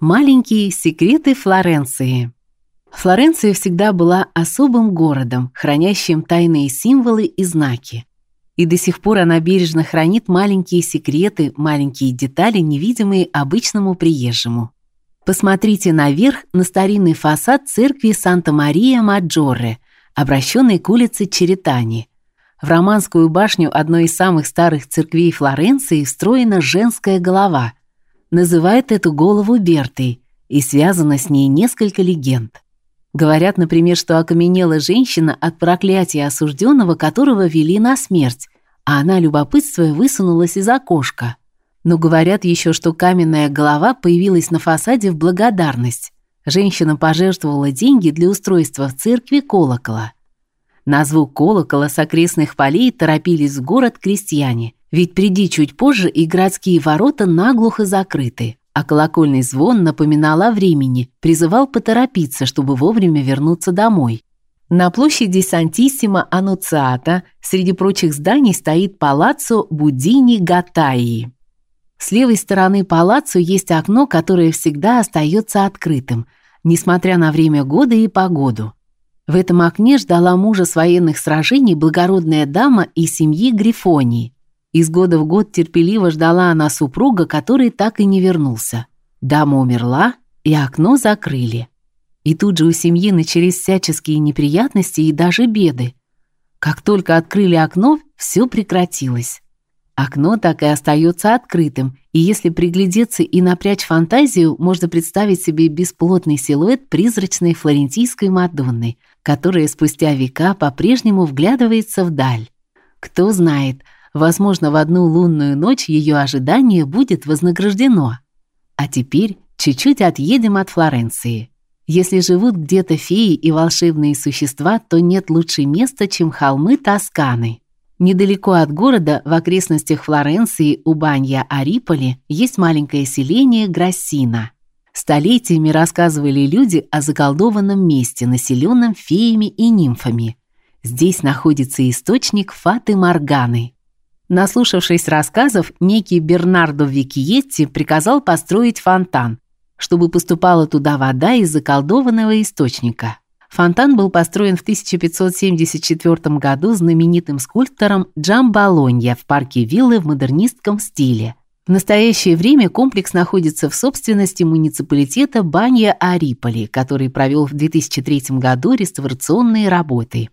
Маленькие секреты Флоренции. Флоренция всегда была особым городом, хранящим тайные символы и знаки. И до сих пор она бережно хранит маленькие секреты, маленькие детали, невидимые обычному приезжему. Посмотрите наверх на старинный фасад церкви Санта-Мария-Маджоре, обращенной к улице Черетани. В романскую башню одной из самых старых церквей Флоренции встроена женская голова – называет эту голову Бертой, и связано с ней несколько легенд. Говорят, например, что окаменела женщина от проклятия осужденного, которого вели на смерть, а она любопытствуя высунулась из окошка. Но говорят еще, что каменная голова появилась на фасаде в благодарность. Женщина пожертвовала деньги для устройства в церкви колокола. На звук колокола с окрестных полей торопились в город крестьяне – ведь приди чуть позже, и городские ворота наглухо закрыты, а колокольный звон напоминал о времени, призывал поторопиться, чтобы вовремя вернуться домой. На площади Сантиссимо Ануциата среди прочих зданий стоит палаццо Будини Гатаи. С левой стороны палаццо есть окно, которое всегда остается открытым, несмотря на время года и погоду. В этом окне ждала мужа с военных сражений благородная дама из семьи Грифонии – из года в год терпеливо ждала она супруга, который так и не вернулся. Дама умерла, и окно закрыли. И тут же у семьи начались всяческие неприятности и даже беды. Как только открыли окно, все прекратилось. Окно так и остается открытым, и если приглядеться и напрячь фантазию, можно представить себе бесплотный силуэт призрачной флорентийской Мадонны, которая спустя века по-прежнему вглядывается вдаль. Кто знает, Возможно, в одну лунную ночь ее ожидание будет вознаграждено. А теперь чуть-чуть отъедем от Флоренции. Если живут где-то феи и волшебные существа, то нет лучше места, чем холмы Тосканы. Недалеко от города, в окрестностях Флоренции, у Банья-Ариполи, есть маленькое селение Грассина. Столетиями рассказывали люди о заколдованном месте, населенном феями и нимфами. Здесь находится источник Фаты Морганы. Наслушавшись рассказов, некий Бернардо Викиетти приказал построить фонтан, чтобы поступала туда вода из заколдованного источника. Фонтан был построен в 1574 году знаменитым скульптором Джамбалонья в парке виллы в модернистском стиле. В настоящее время комплекс находится в собственности муниципалитета Банья-Ариполи, который провел в 2003 году реставрационные работы.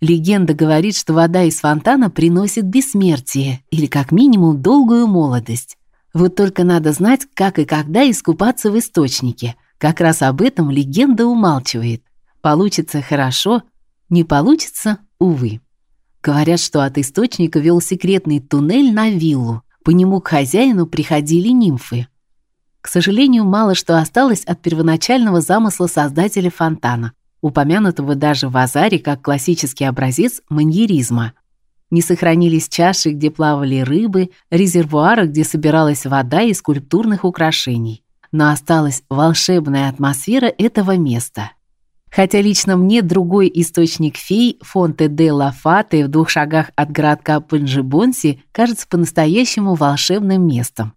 Легенда говорит, что вода из фонтана приносит бессмертие или как минимум долгую молодость. Вот только надо знать, как и когда искупаться в источнике. Как раз об этом легенда умалчивает. Получится хорошо, не получится увы. Говорят, что от источника вел секретный туннель на виллу. По нему к хозяину приходили нимфы. К сожалению, мало что осталось от первоначального замысла создателя фонтана упомянутого даже в Азаре как классический образец маньеризма. Не сохранились чаши, где плавали рыбы, резервуары, где собиралась вода из скульптурных украшений. Но осталась волшебная атмосфера этого места. Хотя лично мне другой источник фей, Фонте де ла Фате в двух шагах от городка Панжибонси, кажется по-настоящему волшебным местом.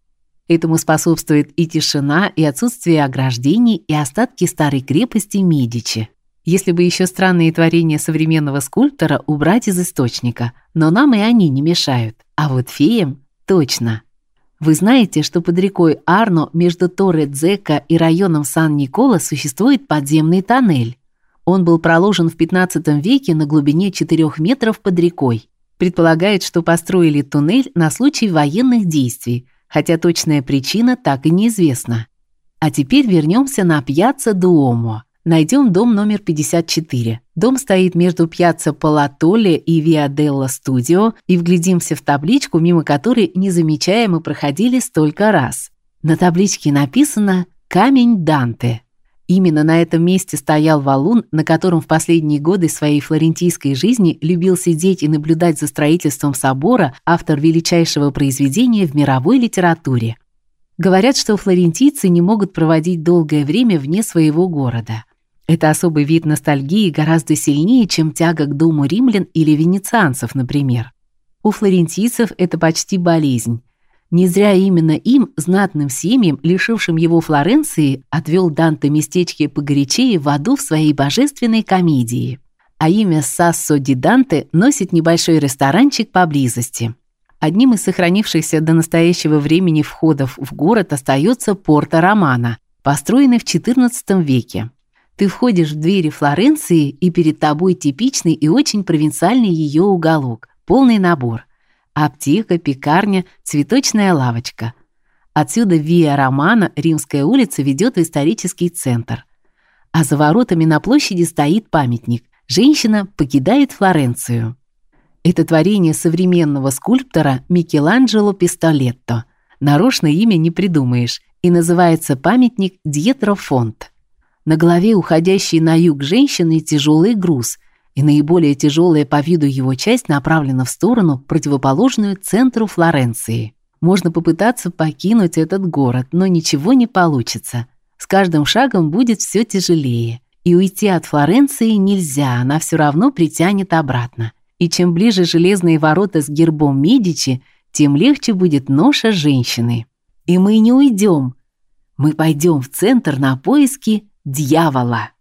Этому способствует и тишина, и отсутствие ограждений, и остатки старой крепости Медичи если бы еще странные творения современного скульптора убрать из источника, но нам и они не мешают. А вот феям точно. Вы знаете, что под рекой Арно между Торре-Дзека и районом Сан-Никола существует подземный тоннель. Он был проложен в 15 веке на глубине 4 метров под рекой. Предполагает, что построили туннель на случай военных действий, хотя точная причина так и неизвестна. А теперь вернемся на Пьяцца Дуомо. Найдем дом номер 54. Дом стоит между Пьяцца Палатоле и Виа Делла Студио, и вглядимся в табличку, мимо которой незамечаемо проходили столько раз. На табличке написано «Камень Данте». Именно на этом месте стоял валун, на котором в последние годы своей флорентийской жизни любил сидеть и наблюдать за строительством собора автор величайшего произведения в мировой литературе. Говорят, что флорентийцы не могут проводить долгое время вне своего города. Это особый вид ностальгии гораздо сильнее, чем тяга к дому римлян или венецианцев, например. У флорентийцев это почти болезнь. Не зря именно им, знатным семьям, лишившим его Флоренции, отвел Данте местечки погорячее в аду в своей божественной комедии. А имя Сассо ди Данте носит небольшой ресторанчик поблизости. Одним из сохранившихся до настоящего времени входов в город остается Порта Романа, построенный в XIV веке. Ты входишь в двери Флоренции, и перед тобой типичный и очень провинциальный ее уголок, полный набор – аптека, пекарня, цветочная лавочка. Отсюда Виа Романа, Римская улица, ведет в исторический центр. А за воротами на площади стоит памятник. Женщина покидает Флоренцию. Это творение современного скульптора Микеланджело Пистолетто. Нарочное имя не придумаешь, и называется памятник Диетро Фонт. На голове уходящей на юг женщины тяжелый груз – и наиболее тяжелая по виду его часть направлена в сторону, противоположную центру Флоренции. Можно попытаться покинуть этот город, но ничего не получится. С каждым шагом будет все тяжелее. И уйти от Флоренции нельзя, она все равно притянет обратно. И чем ближе железные ворота с гербом Медичи, тем легче будет ноша женщины. И мы не уйдем. Мы пойдем в центр на поиски дьявола.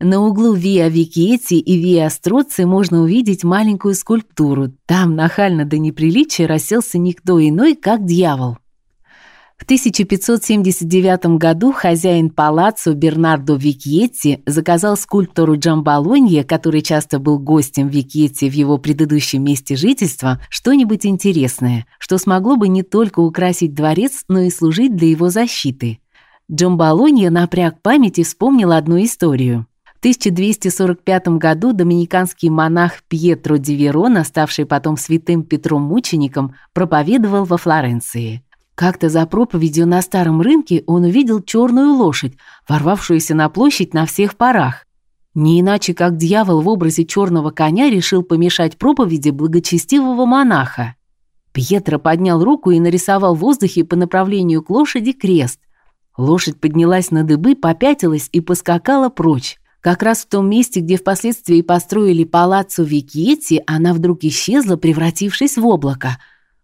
На углу Виа Викиетти и Виа Строци можно увидеть маленькую скульптуру. Там нахально до неприличия расселся никто иной, как дьявол. В 1579 году хозяин палаццо Бернардо Викиетти заказал скульптору Джамбалонье, который часто был гостем Викиетти в его предыдущем месте жительства, что-нибудь интересное, что смогло бы не только украсить дворец, но и служить для его защиты. Джамбалонье напряг память и вспомнил одну историю. В 1245 году доминиканский монах Пьетро ди Верона, ставший потом святым Петром Мучеником, проповедовал во Флоренции. Как-то за проповедью на старом рынке он увидел черную лошадь, ворвавшуюся на площадь на всех парах. Не иначе как дьявол в образе черного коня решил помешать проповеди благочестивого монаха. Пьетро поднял руку и нарисовал в воздухе по направлению к лошади крест. Лошадь поднялась на дыбы, попятилась и поскакала прочь. Как раз в том месте, где впоследствии построили палаццо Викетти, она вдруг исчезла, превратившись в облако,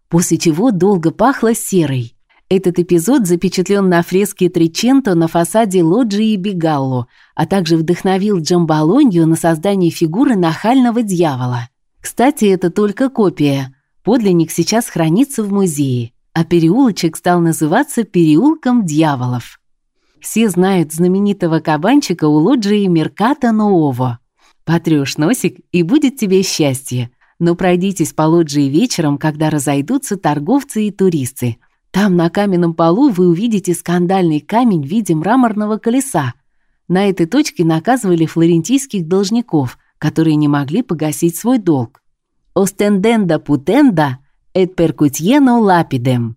после чего долго пахло серой. Этот эпизод запечатлен на фреске Триченто на фасаде лоджии Бигалло, а также вдохновил Джамбалонью на создание фигуры нахального дьявола. Кстати, это только копия. Подлинник сейчас хранится в музее, а переулочек стал называться переулком дьяволов. Все знают знаменитого кабанчика у лоджии Мерката Нового. Потрёшь носик, и будет тебе счастье. Но пройдитесь по лоджии вечером, когда разойдутся торговцы и туристы. Там на каменном полу вы увидите скандальный камень в виде мраморного колеса. На этой точке наказывали флорентийских должников, которые не могли погасить свой долг. «Остенденда путенда et percutieno lapidem»,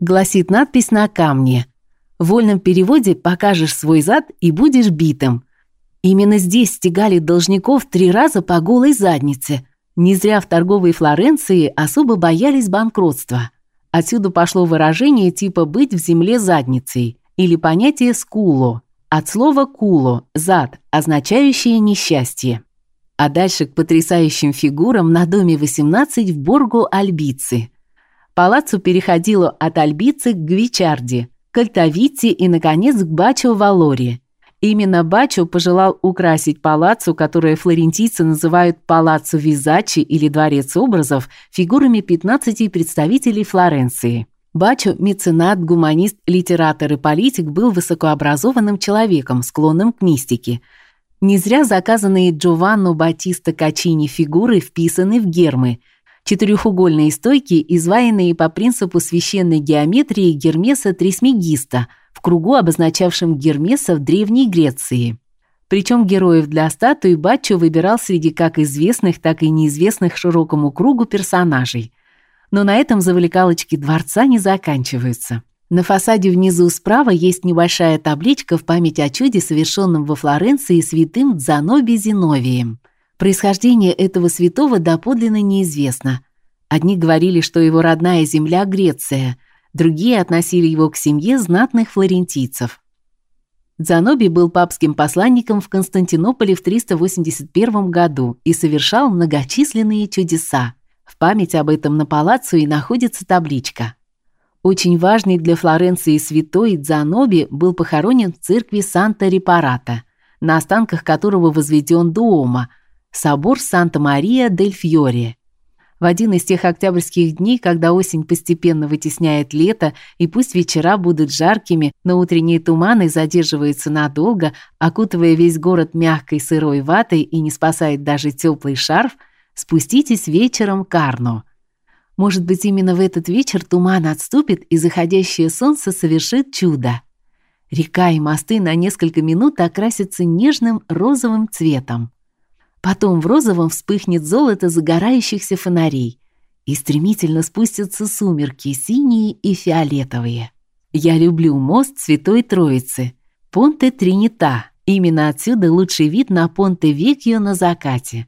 гласит надпись на камне – в вольном переводе покажешь свой зад и будешь битым. Именно здесь стегали должников три раза по голой заднице. Не зря в торговой Флоренции особо боялись банкротства. Отсюда пошло выражение типа быть в земле задницей или понятие скуло от слова куло зад, означающее несчастье. А дальше к потрясающим фигурам на доме 18 в Борго Альбици. Палаццо переходило от Альбицы к Гвичарди – к Альтавити и, наконец, к Бачо Валори. Именно Бачо пожелал украсить палаццо, которое флорентийцы называют палаццо Визачи или дворец образов, фигурами 15 представителей Флоренции. Бачо, меценат, гуманист, литератор и политик, был высокообразованным человеком, склонным к мистике. Не зря заказанные Джованно Батиста Качини фигуры вписаны в гермы – Четырехугольные стойки, изваянные по принципу священной геометрии Гермеса Трисмегиста, в кругу, обозначавшем Гермеса в Древней Греции. Причем героев для статуи Баччо выбирал среди как известных, так и неизвестных широкому кругу персонажей. Но на этом завлекалочки дворца не заканчиваются. На фасаде внизу справа есть небольшая табличка в память о чуде, совершенном во Флоренции святым Заноби Зиновием. Происхождение этого святого доподлинно неизвестно. Одни говорили, что его родная земля Греция, другие относили его к семье знатных флорентийцев. Заноби был папским посланником в Константинополе в 381 году и совершал многочисленные чудеса. В память об этом на палаццо и находится табличка. Очень важный для Флоренции святой Дзаноби был похоронен в церкви Санта-Репарата, на останках которого возведен Дуомо, собор Санта-Мария-дель-Фьоре. В один из тех октябрьских дней, когда осень постепенно вытесняет лето, и пусть вечера будут жаркими, но утренние туманы задерживаются надолго, окутывая весь город мягкой сырой ватой и не спасает даже теплый шарф, спуститесь вечером к Арно. Может быть, именно в этот вечер туман отступит, и заходящее солнце совершит чудо. Река и мосты на несколько минут окрасятся нежным розовым цветом. Потом в розовом вспыхнет золото загорающихся фонарей, и стремительно спустятся сумерки, синие и фиолетовые. Я люблю мост Святой Троицы, Понте Тринита. Именно отсюда лучший вид на Понте Векьо на закате.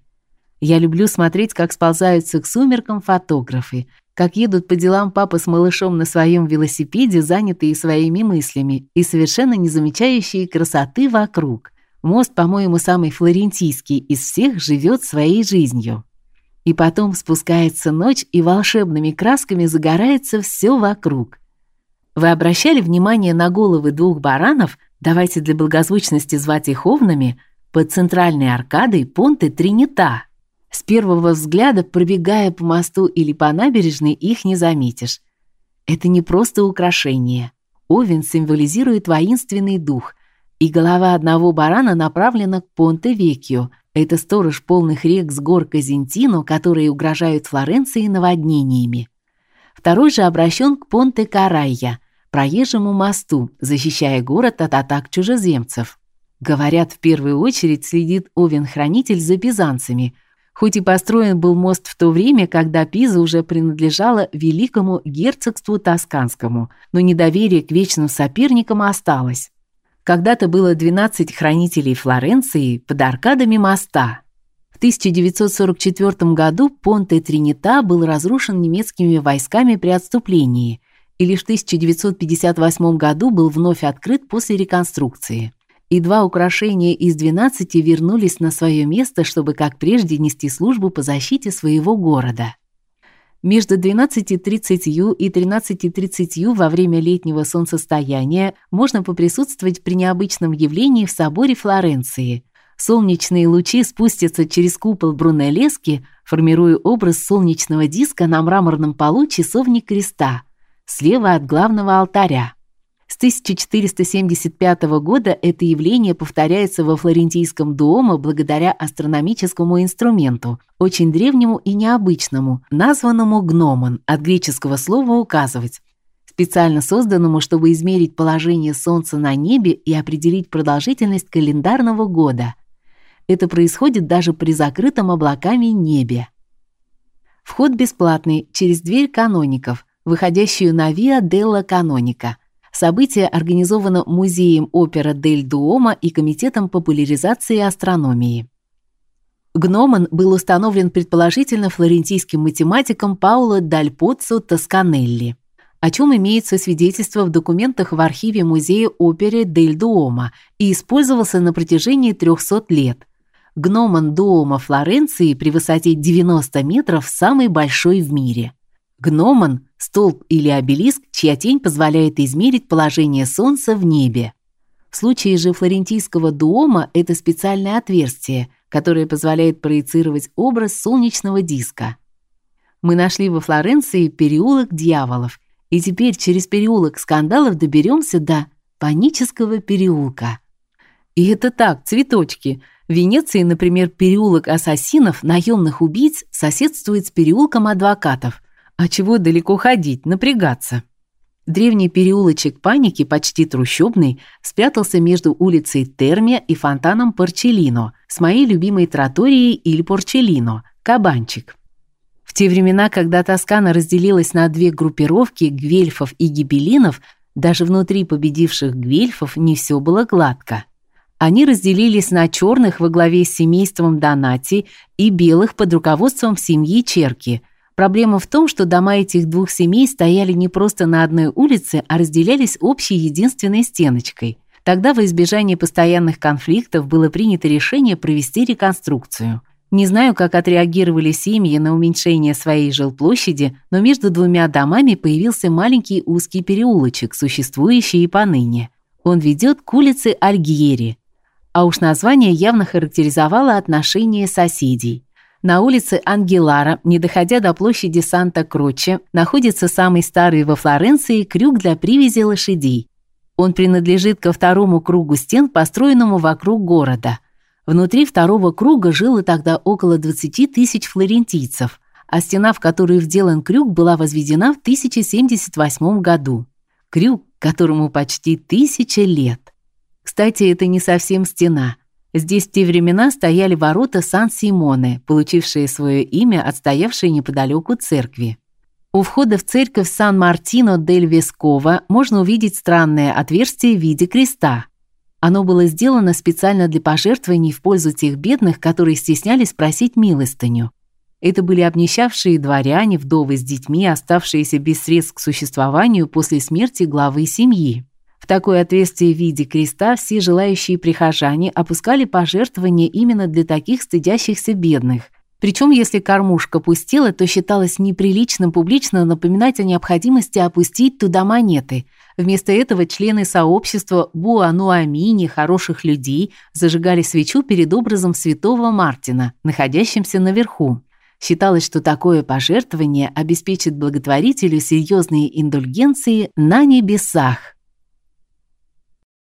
Я люблю смотреть, как сползаются к сумеркам фотографы, как едут по делам папа с малышом на своем велосипеде, занятые своими мыслями и совершенно не замечающие красоты вокруг. Мост, по-моему, самый флорентийский из всех, живет своей жизнью. И потом спускается ночь, и волшебными красками загорается все вокруг. Вы обращали внимание на головы двух баранов, давайте для благозвучности звать их овнами, под центральной аркадой Понте Тринита. С первого взгляда, пробегая по мосту или по набережной, их не заметишь. Это не просто украшение. Овен символизирует воинственный дух, и голова одного барана направлена к Понте-Векьо. Это сторож полных рек с гор Казентино, которые угрожают Флоренции наводнениями. Второй же обращен к Понте-Карайя, проезжему мосту, защищая город от атак чужеземцев. Говорят, в первую очередь следит Овен-хранитель за пизанцами. Хоть и построен был мост в то время, когда Пиза уже принадлежала великому герцогству тосканскому, но недоверие к вечным соперникам осталось. Когда-то было 12 хранителей Флоренции под аркадами моста. В 1944 году Понте Тринита был разрушен немецкими войсками при отступлении, и лишь в 1958 году был вновь открыт после реконструкции. И два украшения из 12 вернулись на свое место, чтобы как прежде нести службу по защите своего города. Между 12:30 и 13:30 во время летнего солнцестояния можно поприсутствовать при необычном явлении в соборе Флоренции. Солнечные лучи спустятся через купол Брунеллески, формируя образ солнечного диска на мраморном полу часовни креста, слева от главного алтаря. С 1475 года это явление повторяется во флорентийском Дуомо благодаря астрономическому инструменту, очень древнему и необычному, названному гномон, от греческого слова указывать, специально созданному, чтобы измерить положение солнца на небе и определить продолжительность календарного года. Это происходит даже при закрытом облаками небе. Вход бесплатный через дверь каноников, выходящую на Виа делла Каноника. Событие организовано Музеем опера дель Дуомо и Комитетом популяризации астрономии. Гномон был установлен предположительно флорентийским математиком Пауло даль Поццо Тосканелли, о чем имеется свидетельство в документах в архиве Музея оперы дель Дуомо и использовался на протяжении 300 лет. Гномон Дуомо Флоренции при высоте 90 метров самый большой в мире. Гномон столб или обелиск, чья тень позволяет измерить положение солнца в небе. В случае же флорентийского дуома это специальное отверстие, которое позволяет проецировать образ солнечного диска. Мы нашли во Флоренции переулок дьяволов, и теперь через переулок скандалов доберемся до панического переулка. И это так, цветочки. В Венеции, например, переулок ассасинов, наемных убийц соседствует с переулком адвокатов – а чего далеко ходить, напрягаться? Древний переулочек Паники, почти трущобный, спрятался между улицей Термия и фонтаном Порчелино, с моей любимой троторией или Порчелино, Кабанчик. В те времена, когда Тоскана разделилась на две группировки гвельфов и гибелинов, даже внутри победивших гвельфов не все было гладко. Они разделились на черных во главе с семейством Донати и белых под руководством семьи Черки – Проблема в том, что дома этих двух семей стояли не просто на одной улице, а разделялись общей единственной стеночкой. Тогда во избежание постоянных конфликтов было принято решение провести реконструкцию. Не знаю, как отреагировали семьи на уменьшение своей жилплощади, но между двумя домами появился маленький узкий переулочек, существующий и поныне. Он ведет к улице Альгьери. А уж название явно характеризовало отношение соседей. На улице Ангелара, не доходя до площади Санта-Кроче, находится самый старый во Флоренции крюк для привязи лошадей. Он принадлежит ко второму кругу стен, построенному вокруг города – Внутри второго круга жило тогда около 20 тысяч флорентийцев, а стена, в которую вделан крюк, была возведена в 1078 году. Крюк, которому почти тысяча лет. Кстати, это не совсем стена. Здесь в те времена стояли ворота Сан-Симоне, получившие свое имя от стоявшей неподалеку церкви. У входа в церковь Сан-Мартино-дель-Вескова можно увидеть странное отверстие в виде креста – оно было сделано специально для пожертвований в пользу тех бедных, которые стеснялись просить милостыню. Это были обнищавшие дворяне, вдовы с детьми, оставшиеся без средств к существованию после смерти главы семьи. В такое отверстие в виде креста все желающие прихожане опускали пожертвования именно для таких стыдящихся бедных. Причем, если кормушка пустела, то считалось неприличным публично напоминать о необходимости опустить туда монеты – Вместо этого члены сообщества Буануамини хороших людей зажигали свечу перед образом святого Мартина, находящимся наверху. Считалось, что такое пожертвование обеспечит благотворителю серьезные индульгенции на небесах.